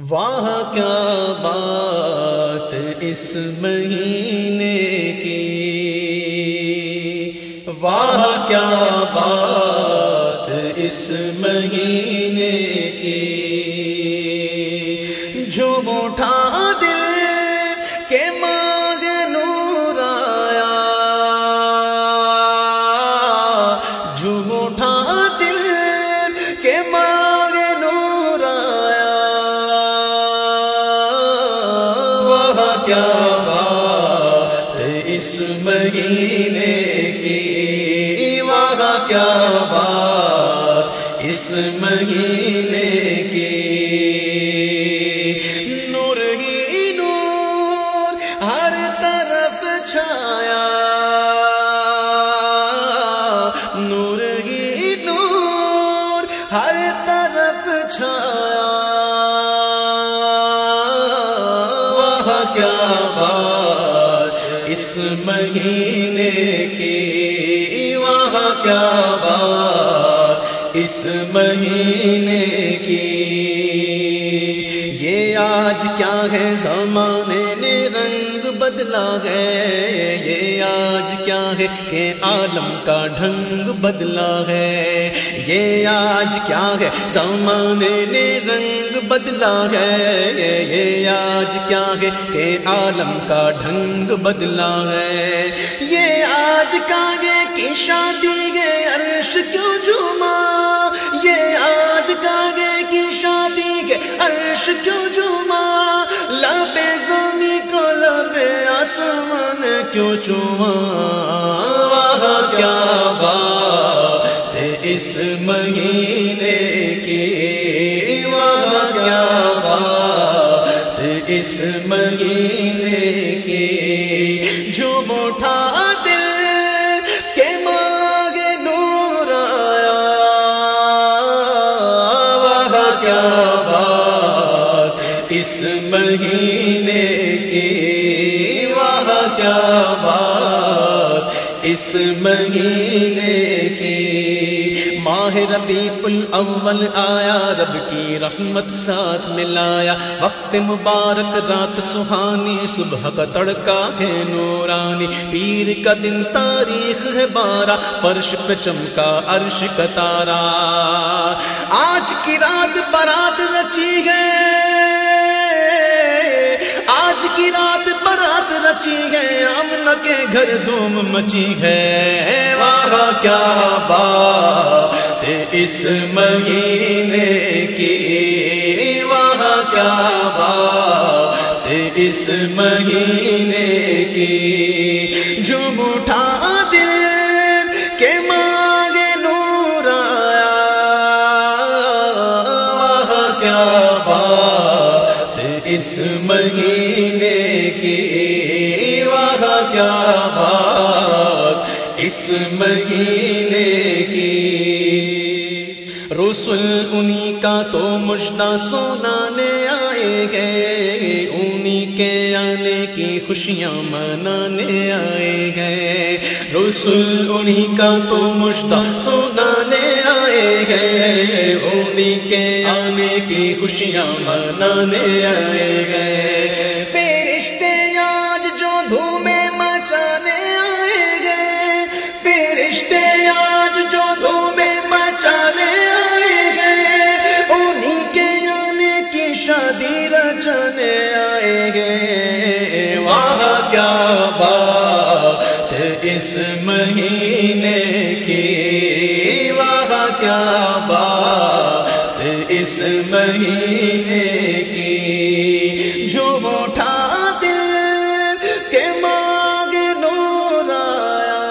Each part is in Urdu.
واہ کیا بات اس مہینے کی؟ واہ کیا بات اس مہینے کی؟ نور ہی نور ہر طرف چھایا۔ وہ کیا بات اس مہینے کی؟ وہ کیا بات اس مہینے کی؟ یہ آج کیا ہے؟ زمانے نے رنگ بدلا ہے۔ یہ آج کیا ہے کہ عالم کا ڈھنگ بدلا ہے؟ یہ آج کیا ہے؟ زمانے نے رنگ بدلا ہے۔ یہ آج کیا ہے کہ عالم کا ڈھنگ بدلا ہے؟ یہ آج کا ہے کہ شادی ہے؟ عرش کیوں جما کیوں چوا وہاں کیا بات اس مہینے کی؟ وہاں کیا بات اس مہینے اس مہینے کی ماہ ربیع الاول آیا، رب کی رحمت ساتھ ملایا۔ وقت مبارک، رات سہانی، صبح کا تڑکا ہے نورانی۔ پیر کا دن تاریخ ہے بارہ، فرش پہ چمکا عرش کا تارا۔ آج کی رات برات رچی ہے کے گھر دھوم مچی ہے۔ واہ کیا بات اس مہینے کی؟ واہ کیا بات اس مہینے کی؟ اس مہینے کی۔ رسول انہی کا تو مجدہ سنانے آئے گئے۔ انہی کے آنے کی خوشیاں منانے آئے گئے۔ رسول انہی کا تو مجدہ سنانے آئے گئے۔ انہی کے آنے کی خوشیاں منانے آئے گئے۔ مہینے کی واہ کیا بات اس مہینے کی جو اٹھا دل کے مانگ نور آیا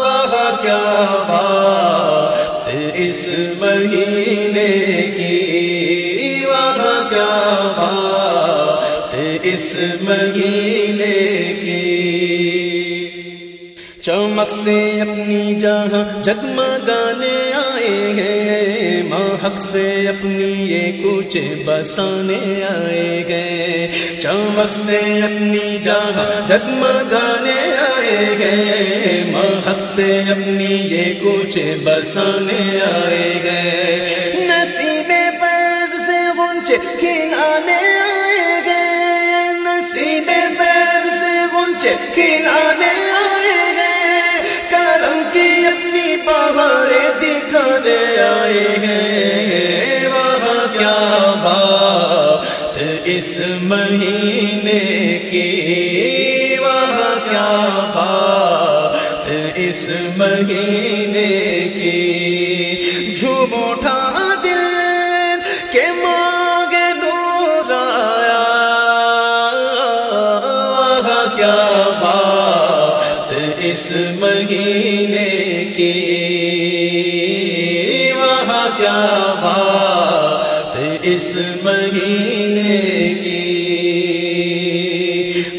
واہ کیا بات اس مہینے کی واہ کیا بات اس مہینے کی چمک سے اپنی جہاں جگمگانے آئے ہیں مہک سے اپنی یہ کوچے بسانے آئے گئے چمک سے اپنی جہاں جگمگانے آئے گئے مہک سے اپنی یہ کوچے بسانے آئے گئے نصیب فیض سے کھلانے آئے گے نصیب فیض سے گلچے کھلانے دکھانے آئے گے وہاں کیا بات اس مہینے کی۔ وہاں کیا بات اس مہینے کی۔ جھوم اٹھا دل کے مانگے نور آیا۔ وہاں کیا بات اس مہینے بات اس مہینے کی۔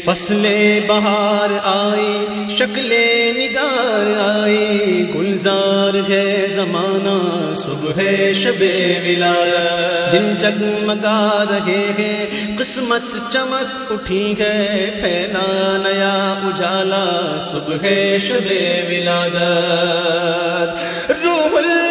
فصلیں بہار آئی شکلیں نگار آئی۔ گلزار ہے زمانہ، صبح شب ملایا دل جگمگا رہے ہیں، قسمت چمک اٹھی ہے۔ پھیلا نیا اجالا، صبح شب ولادت روح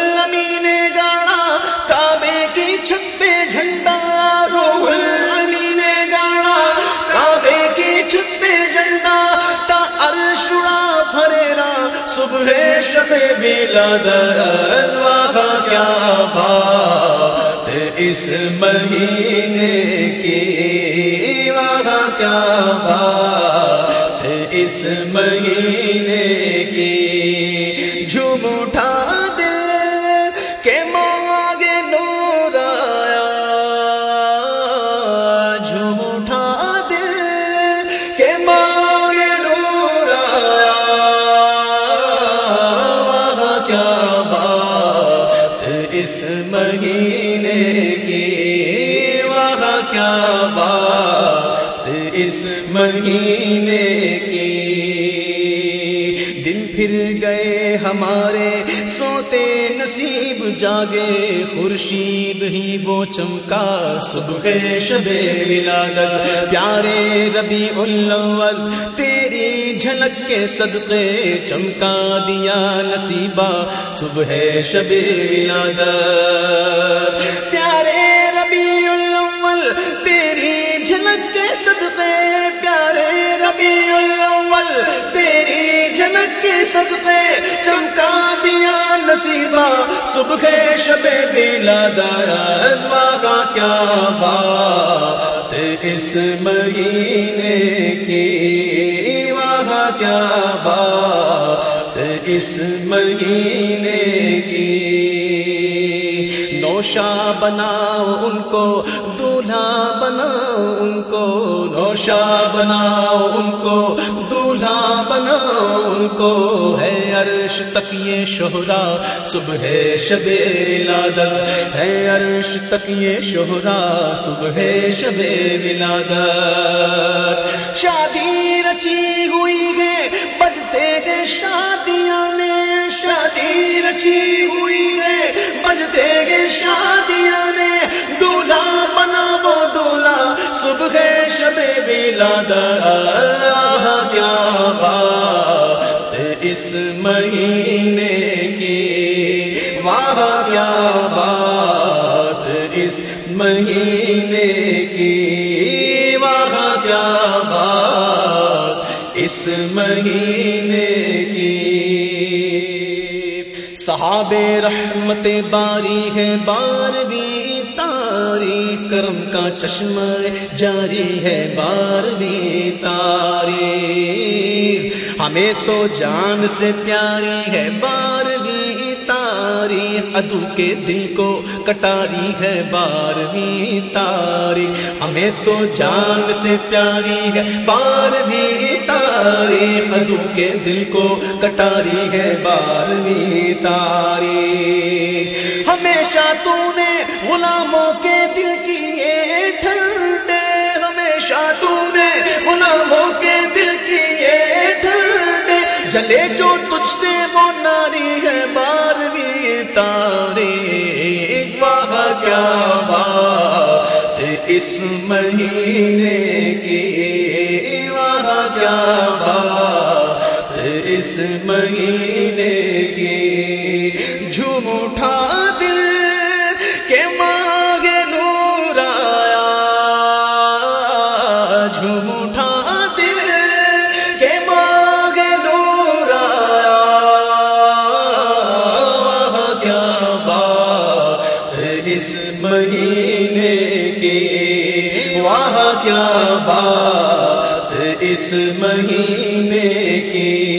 شب ولادت وہاں کیا بات اس مہینے کی وہاں کیا بات اس مہینے جاگے خورشید ہی وہ چمکا، صبح شب ولادت۔ پیارے ربی الاول تیری جھلک کے صدقے چمکا دیا نصیبہ۔ صبح شب ولادت۔ پیارے ربی الاول تیری جھلک کے صدقے۔ پیارے ربی الاول تیری جھلک کے صدقے چمکا نصیبہ، صبح شب ولادت واقع کیا بات؟ اس مہینے کی وہاں کیا بات؟ اس مہینے کی نوشا بناؤ ان کو، دولہا بناؤ ان کو نوشا بناؤ ان کو، دولہا بناؤ ان کو ہے عرش تک یہ شہرا، صبح شب ولادت۔ ہے عرش تک یہ شہرا، صبح شب ولادت۔ شادی رچی ہوئی ہے بجتے گے شادیاں میں۔ شادی رچی ہوئی ہے بجتے گے شادیاں میں۔ دولہا بنا وہ دولہا، صبح شب ولادت۔ کیا بات۔ اس مہینے کی واہ، کیا بات اس مہینے کی واہ، کیا بات اس مہینے کی صحاب رحمت باری ہے بارہویں تاری کرم کا چشمہ جاری ہے بارہویں تاری ہمیں تو جان سے پیاری ہے بار تاری ادو کے دل کو کٹاری ہے بارہویں تاری۔ ہمیں تو جان سے پیاری ہے بارہویں تاری۔ ادو کے دل کو کٹاری ہے بارہویں تاری۔ ہمیشہ تو نے غلاموں کے دل کیے ٹھنڈے۔ ہمیشہ تو نے غلاموں کے دل کیے ٹھنڈے۔ جلے جو تجھ سے وہ ناری ہے بارہویں کیا بات اس مہینے کی واہ کیا بات اس مہینے اس مہینے کی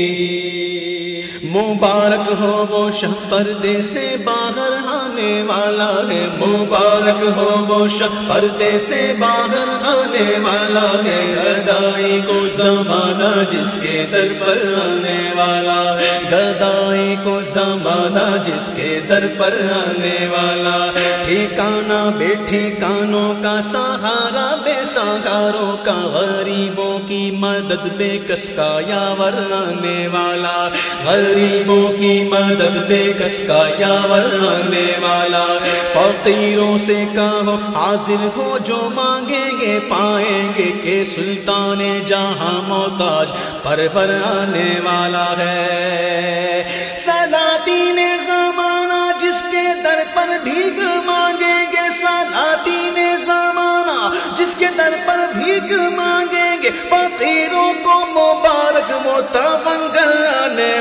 مبارک ہو وہ شہ پردے سے باہر آنے والا ہے۔ مبارک ہو وہ شہ پردے سے باہر آنے والا ہے۔ گدائی کو زمانہ جس کے در پر آنے والا گدائی کو زمانہ جس کے در پر آنے والا ٹھیکانا بے ٹھیکانوں کا سہارا، بے سہاروں کا غریبوں کی مدد، بے کس کا یاور آنے والا۔ غریب غریبوں کی مدد بے کس کا یا ورنے والا فقیروں سے کہو، حاضر ہو جو مانگیں گے پائیں گے کہ سلطان جہاں محتاج پر پر آنے والا ہے۔ سلاطین زمانہ جس کے در پر بھیگ مانگیں گے سلاطین زمانہ جس کے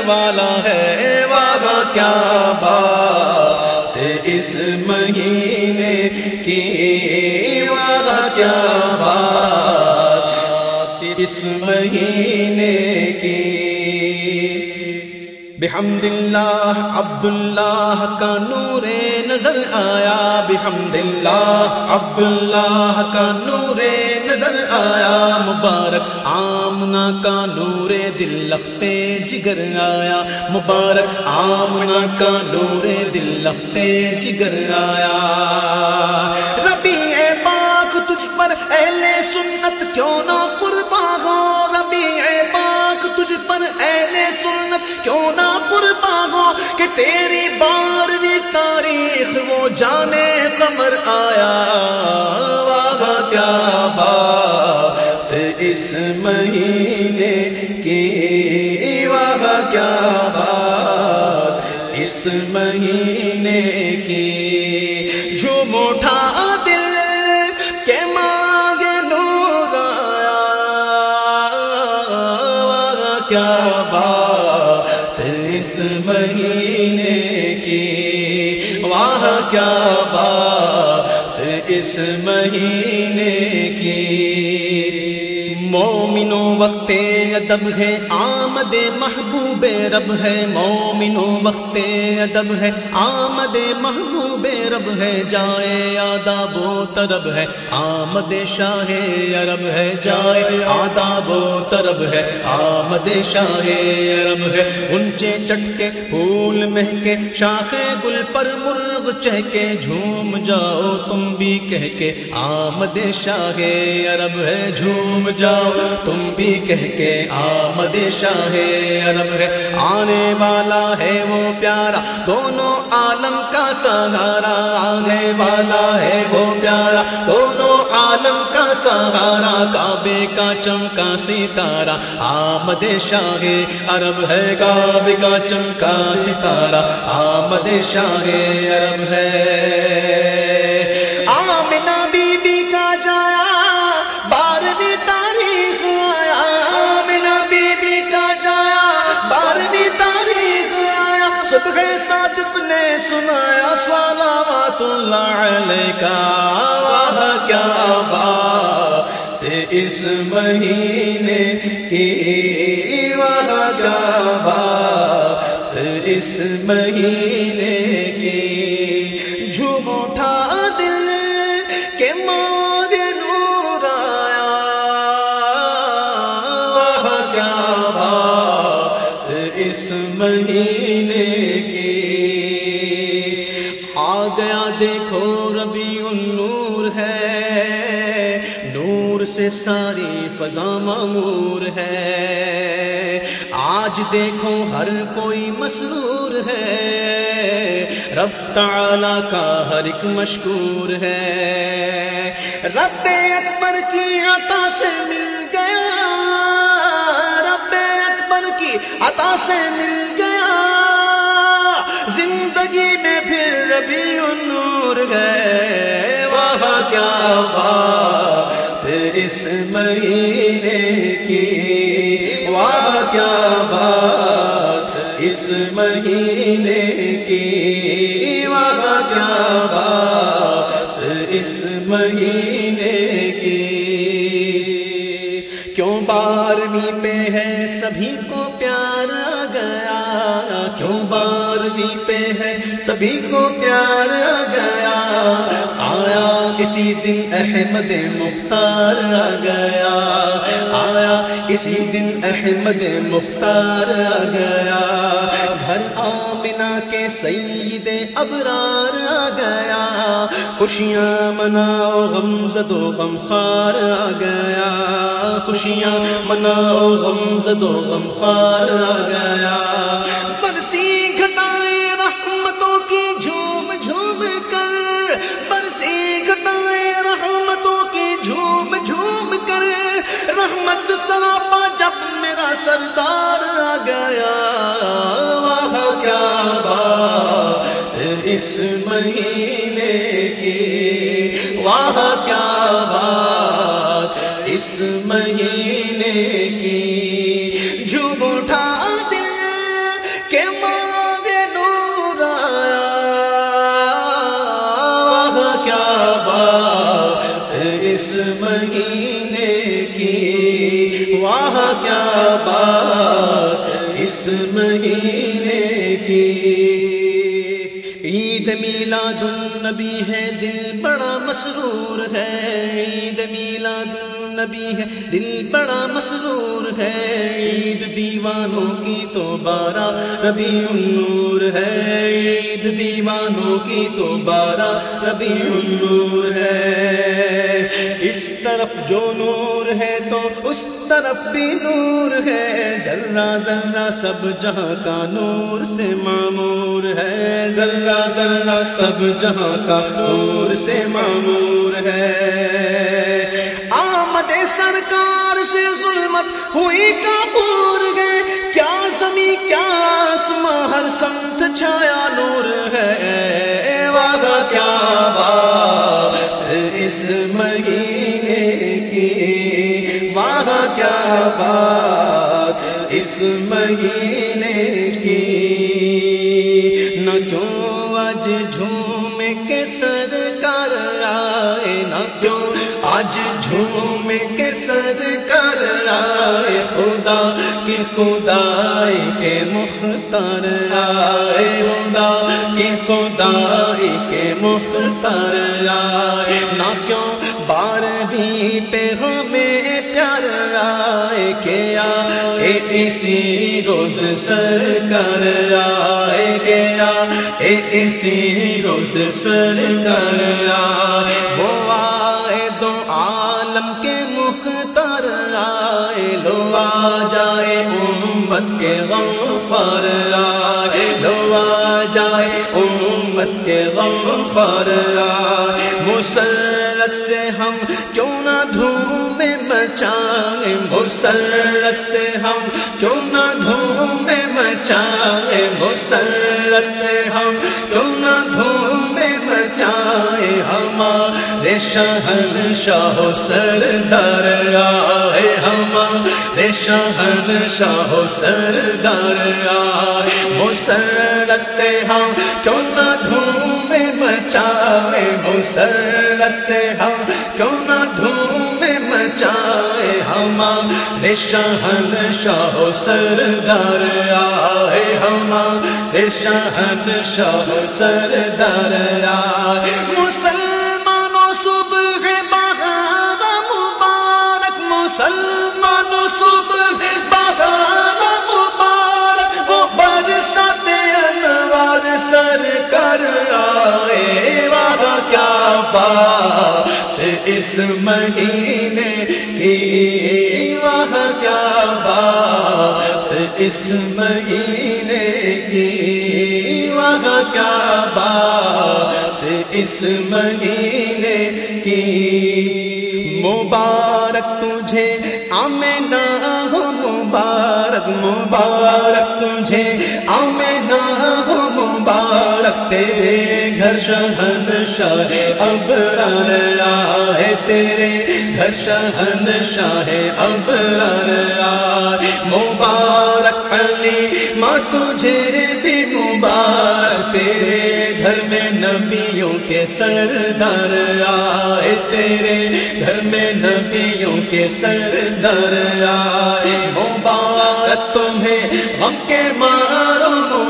والا ہے وعدہ کیا بات اس مہینے کی وعدہ کیا بات اس مہینے کی بحمد اللہ عبد اللہ کا نور نظر آیا۔ بحمد اللہ عبد اللہ کا نور آیا مبارک، آمنا کا نور دل لختے جگر آیا۔ مبارک، آمنا کا نور دل لختے جگر آیا۔ ربی اے پاک، تجھ پر اہل سنت کیوں نہ قربا ہو؟ ربی اے پاک، تجھ پر اہل سنت کیوں نہ قربا ہو؟ کہ تیری بارہویں تاریخ وہ جانے قمر آیا۔ اس مہینے کی واہ کیا بات؟ اس مہینے کی جو موٹا دل کے مانگے نور آیا کیا بات؟ اس مہینے کی واہ کیا بات؟ اس مہینے کی مومنوں وقت ادب ہے آمد محبوب رب ہے مومنو وقت ادب ہے۔ آمد محبوب رب ہے، جائے آداب و طرب ہے۔ آمد شاہ عرب ہے، جائے آداب و طرب ہے۔ آمد شاہ عرب ہے۔ اونچے چٹکے، پھول مہکے، شاخ گل پر مرغ چہکے، جھوم جاؤ تم بھی کہہ کے۔ آمد شاہ عرب ہے، جھوم جاؤ تم بھی کہہ کے۔ آمد شاہ عرب ہے، آنے والا ہے وہ پیارا، دونوں عالم کا سہارا، آنے والا ہے وہ پیارا، دونوں عالم کا سہارا، کعبے کا چمکا ستارہ، آمد شاہ عرب ہے، کعبے کا چمکا ستارہ، آمد شاہ عرب ہے۔ اس مہینے کی واہ کیا بات اس مہینے کی ساری فضا معمور ہے۔ آج دیکھو ہر کوئی مسرور ہے۔ رب تعالی کا ہر ایک مشکور ہے۔ رب اکبر کی عطا سے مل گیا۔ رب اکبر کی عطا سے مل گیا۔ زندگی میں پھر ربی نور گئے واہ کیا بات اس مہینے کی واہ کیا بات اس مہینے کی واہ کیا بات اس مہینے کی کیوں بارہویں پہ ہے سبھی کو پیار آ گیا؟ کیوں بارہویں پہ ہے سبھی کو پیار اسی دن احمد مختار آ گیا۔ آیا اسی دن احمد مختار آ گیا۔ گھر آمنا کے سعید ابرار آ گیا۔ خوشیاں مناؤ غم زدو غم خار آ گیا۔ خوشیاں مناؤ غم زدو غم خار آ گیا۔ برسی سراپا جب میرا سردار آ گیا، واہ کیا بات اس مہینے کی۔ واہ کیا بات اس مہینے اس مہینے کی۔ عید میلاد النبی ہے دل بڑا مسرور ہے۔ عید میلاد النبی ہے، دل بڑا مسرور ہے۔ عید دیوانوں کی تو بارہ ربی النور ہے۔ عید دیوانوں کی تو بارہ ربی النور ہے۔ اس طرف جو نور ہے تو اس طرف بھی نور ہے۔ ذرہ ذرہ سب جہاں کا نور سے معمور ہے۔ ذرہ ذرہ سب جہاں کا نور سے معمور ہے۔ سرکار سے ظلمت ہوئی کپور گئے کیا زمین، کیا آسماں ہر سمت چھایا نور ہے۔ واہ، کیا بات اس مہینے کی۔ واہ، کیا بات اس مہینے سر کر آئے خدا کی خدائی کے مختار آئے خدا کی خدائی کے مختار آئے نہ کیوں بار بھی پہ ہمیں پیار آئے کیا اسی روز سر کر آئے گیا اسی روز سر کر آئے وہ آئے دو عالم کے لو آ جائے امت کے غم پر آئے لو آ جائے امت کے غم پر آئے مسرت سے ہم کیوں نہ دھوم مچائیں. مسرت سے ہم کیوں نہ دھوم مچائیں. مسرت سے ہم کیوں نہ دھوم مچائیں. ہمارے شہر شاہ سردار آئے شہر شاہ سردار آئے۔ مسرت سے ہم ہاں، کیوں نہ دھوم مچائے۔ مسرت سے ہم ہاں، کیوں نہ دھوم مچائے۔ ہمارے شہن شاہ سردار آئے۔ ہمارے شہن شاہ سردار آئے۔ کر آئے واہ کیا بات؟ اس مہینے کی واہ کیا بات؟ اس مہینے کی واہ کیا بات؟ اس مہینے کی مبارک تجھے آمنا ہو، مبارک مبارک تجھے آمنا ہو مبارک تیرے گھر شہن شاہ ابرار آئے، تیرے گھر شہن شاہ ابرار آئے۔ مبارک علی ماں تجھے بھی مبارک، تیرے گھر میں نبیوں کے سردار آئے۔ تیرے گھر میں نبیوں کے سردار آئے۔ مبارک تمہیں ہم کے مارو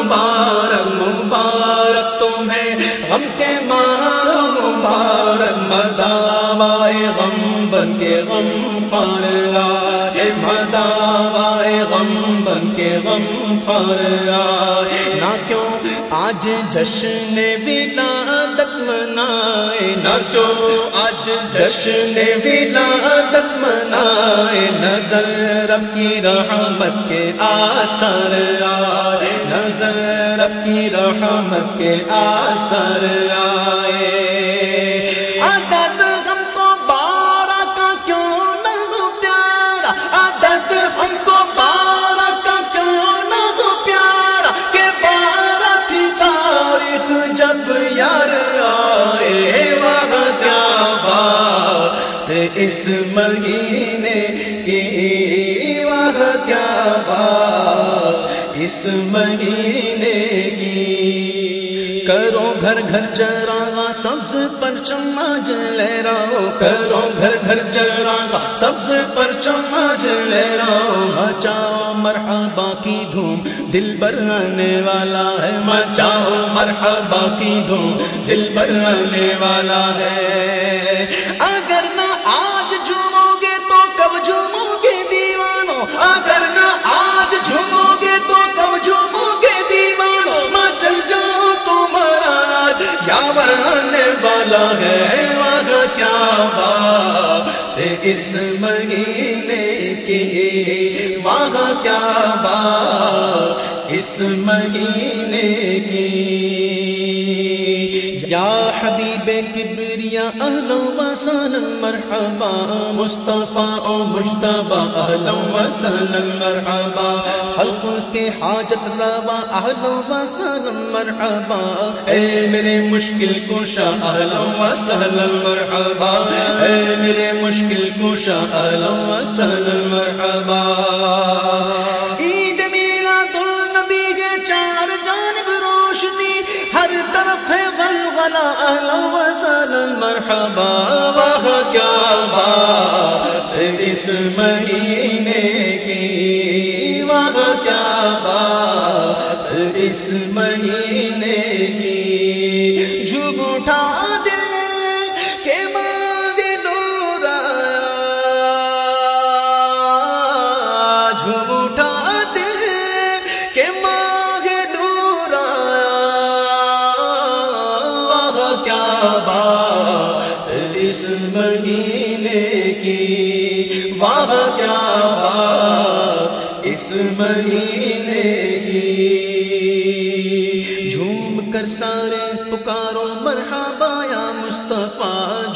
مبارک مبارک تمہیں۔ ہم کے مارا مبارک، مداوائے غم بن کے غم پار آئے۔ مداوائے غم بن کے غم پار آئے۔ نہ کیوں آج جشن ولادت منائے نہ کیوں آج جشن ولادت منائے نظر رب کی رحمت کے آسر آئے، نظر رب کی رحمت کے آسر آئے۔ اس مہینے کی وہاں کیا بات؟ اس مہینے کی کرو گھر گھر چراغا سبز پر چمچ لے رہو کرو گھر گھر چراغا سبز پر چمچ لے رہو مچاؤ مرحبا کی دھوم، دل برنے والا ہے۔ مچاؤ مرحبا کی دھوم، دل برنے والا ہے۔ ہے وہاں کیا بات اس مہینے کی وہاں کیا بات اس مہینے کی یا حبیب کبریا اہل و سلم مرحبا، مصطفیٰ او مشتبہ اہل و سلم مرحبا، خلق کے حاجت روا اہل و سلم مرحبا، اے میرے مشکل کشا اہل و سلم مرحبا، اے میرے مشکل کشا اہل و سلم مرحبا۔ اہلا و مرحبا وہ کیا بات اس مہینے کی وہ کیا بات اس مہینے اس مدینے کی۔ جھوم کر سان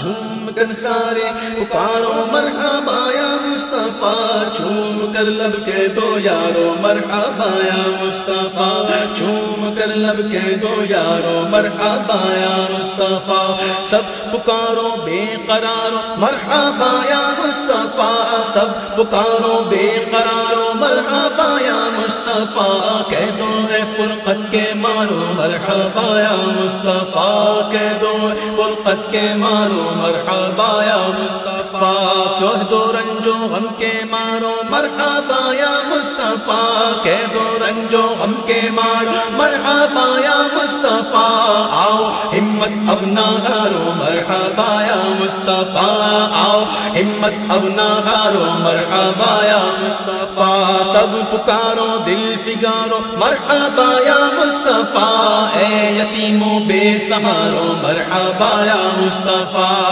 جھوم کر سارے پکارو مرحبا یا مصطفیٰ، جھوم کر لب کے دو یارو مرحبا یا مصطفیٰ، جھوم کر لب کے دو یارو مرحبا یا مصطفیٰ۔ سب پکارو بے قرارو مرحبا یا مصطفیٰ۔ سب پکارو بے قرارو مرحبا یا مصطفیٰ۔ کہہ دو فرقت کے مارو مرحبا یا مصطفیٰ کہہ دو فرقت کے مارو مرحبا یا مصطفیٰ، کہہ دو رنجو غم کے مارو مرحبا یا مصطفیٰ، کہہ دو رنجو غم کے مارو مرحبا یا مصطفیٰ، آؤ ہمت اب نہ ہارو مرحبا یا مصطفیٰ، آؤ ہمت اب نہ ہارو مرحبا یا مصطفیٰ، سب پکارو دل پگارو مرحبا یا مصطفیٰ، اے یتیموں بے سہارو مرحبا یا مصطفیٰ۔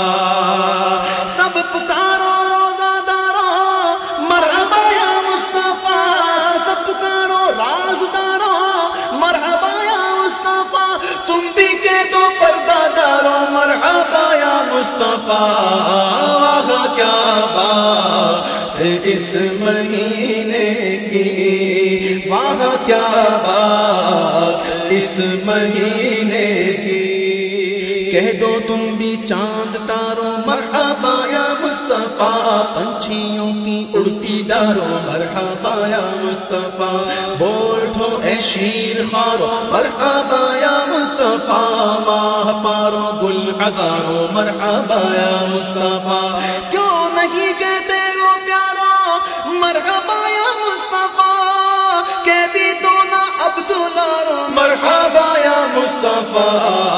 سب پکارو، روزہ دارو مرحبا یا مصطفیٰ۔ سب پکارو، راز دارو مرحبا یا مصطفیٰ۔ تم بھی کے دو پردہ دارو مرحبا یا مصطفیٰ۔ واہ، کیا بات اس مہینے کی۔ واہ، کیا بات اس مہینے کی؟ کہہ دو تم بھی چاند تارو مرحبا یا مصطفیٰ، پنچھیوں کی اڑتی ڈارو مرحبا یا مصطفیٰ بولٹو اے شیر خارو مرحبا یا مصطفیٰ، ماہ پارو گل ہزارو مرحبا یا مصطفیٰ مرحبا یا مصطفیٰ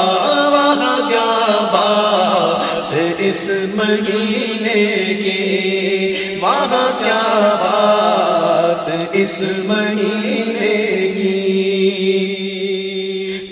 اس مہینے کی؟ وہاں کیا بات اس مہینے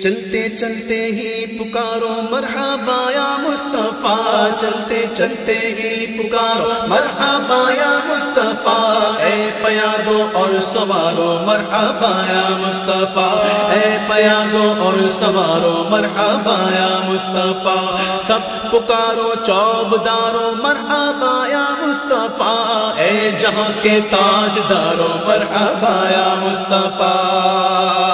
چلتے چلتے ہی پکارو، مرحبا یا مصطفیٰ، چلتے چلتے ہی پکارو۔ مرحبا یا مصطفیٰ، اے پیادو اور سوارو۔ مرحبا یا مصطفیٰ، اے پیادو اور سوارو۔ مرحبا یا مصطفیٰ، سب پکارو چوب دارو مرحبا یا مصطفیٰ، اے جہاں کے تاج دارو مرحبا یا مصطفیٰ۔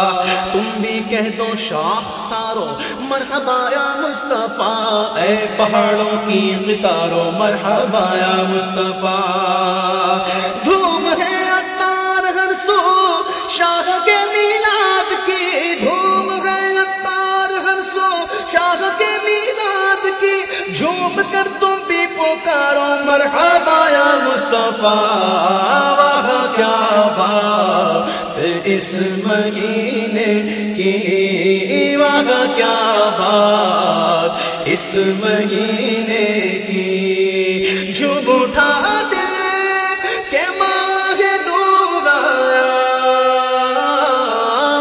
کہہ دو شاخ سارو، مرحبا یا مصطفیٰ۔ اے پہاڑوں کی قطارو مرحبا یا مصطفیٰ۔ دھوم ہے اتار ہر سو، شاہ کے میلاد کی۔ دھوم ہے اتار ہر سو، شاہ کے میلاد کی۔ جھوم کر تم بھی پکارو، مرحبا یا مصطفیٰ۔ کیا بات اس مہینے کی وہاں کیا بات اس مہینے کی جو اٹھا دے کہ ماہ نور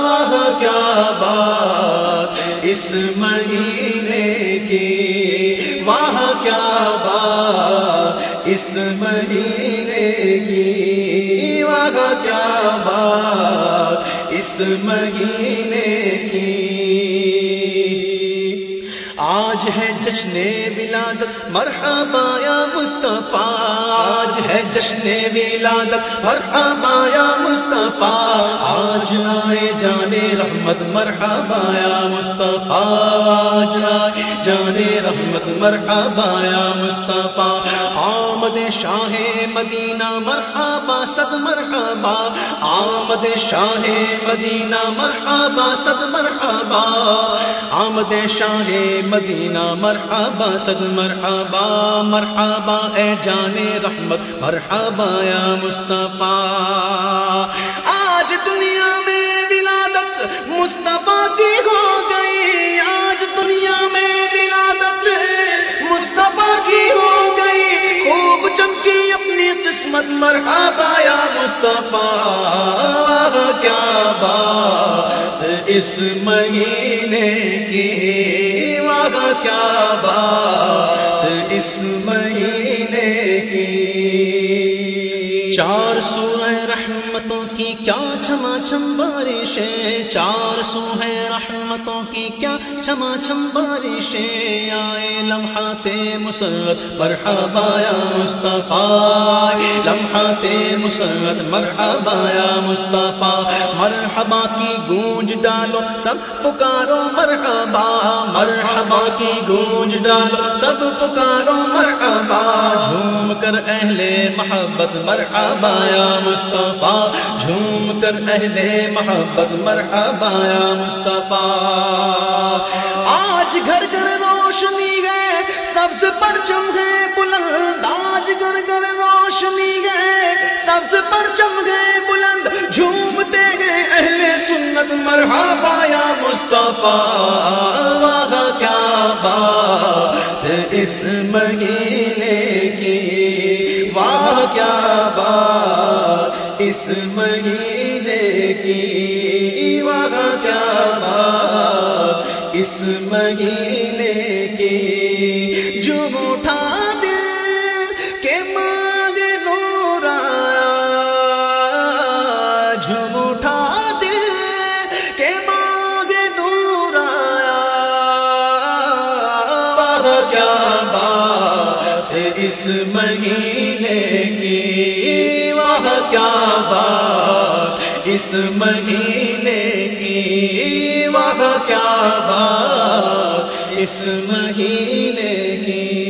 وہاں کیا بات اس مہینے کی وہاں کیا بات اس مہینے اس مہینے کی جشن ولادت مرحبا یا مصطفیٰ. آج ہے جشن ولادت مرحبا یا مصطفیٰ. آج آئے جانے رحمت، مرحبا یا مصطفیٰ. آج آئے جانے رحمت، مرحبا یا مصطفیٰ. آمد شاہ مدینہ، مرحبا صد مرحبا. آمد شاہ مدینہ، مرحبا صد مرحبا. آمد شاہ مدینہ، مرحبا صد مرحبا مرحبا، اے جانے رحمت، مرحبا یا مصطفیٰ۔ آج دنیا میں ولادت مصطفیٰ کی ہو گئی۔ آج دنیا میں ولادت مصطفیٰ کی ہو گئی۔ خوب چمکی اپنی قسمت، مرحبا یا مصطفیٰ۔ کیا بات اس مہینے کی۔ کیا بات اس مہینے کی؟ چار سو رحمتوں کی کیا چھما چھم بارشیں چار سو ہے رحمتوں کی کیا چھما چھم بارشیں آئے لمحات مسرت، مرحبا یا مصطفیٰ۔ لمحات مسرت، مرحبا یا مصطفیٰ۔ مرحبا کی گونج ڈالو، سب پکارو مرحبا۔ مرحبا کی گونج ڈالو، سب پکارو مرحبا۔ جھوم کر اہل محبت، مرحبا یا مصطفیٰ۔ جھوم کر اہل محبت مرحبا یا مصطفیٰ۔ آج گھر گھر روشنی ہے، سبز پرچم ہے، بلند آج گھر گھر روشنی ہے۔ سبز پرچم ہے، بلند جھومتے ہیں اہل سنت مرحبا یا مصطفیٰ۔ واہ کیا بات اس مہینے کی؟ واہ کیا بات اس مہینے کی واہ کیا بات اس مہینے کی جو اٹھا دل کے مانگ نورا۔ جھم اٹھا دل کے مانگ نورا۔ کیا بات اس مہینے کی؟ وہ کیا بات اس مہینے کی وہاں کیا بات اس مہینے کی